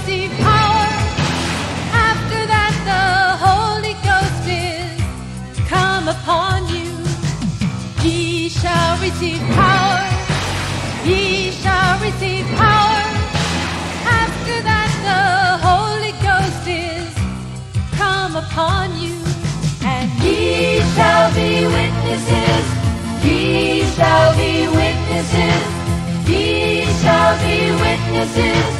receive power. After that, the Holy Ghost is come upon you. Ye shall receive power. Ye shall receive power. After that, the Holy Ghost is come upon you. And ye shall be witnesses. Ye shall be witnesses. Ye shall be witnesses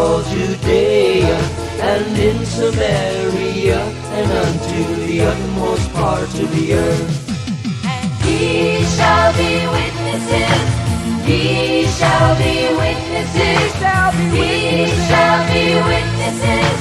all Judea and in Samaria and unto the utmost part of the earth. he shall be witnesses. He shall be witnesses. He shall be witnesses. Ye shall be witnesses.